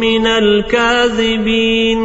من الكاذبين